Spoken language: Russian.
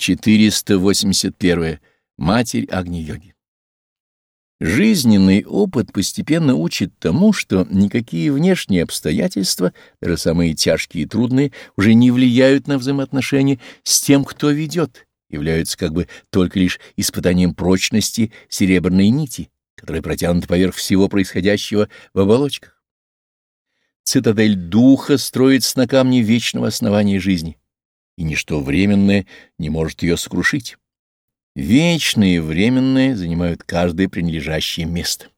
481. Матерь Агни-йоги. Жизненный опыт постепенно учит тому, что никакие внешние обстоятельства, даже самые тяжкие и трудные, уже не влияют на взаимоотношения с тем, кто ведет, являются как бы только лишь испытанием прочности серебряной нити, которая протянута поверх всего происходящего в оболочках. Цитадель духа строится на камне вечного основания жизни, и ничто временное не может ее сокрушить. Вечные и временные занимают каждое принадлежащее место.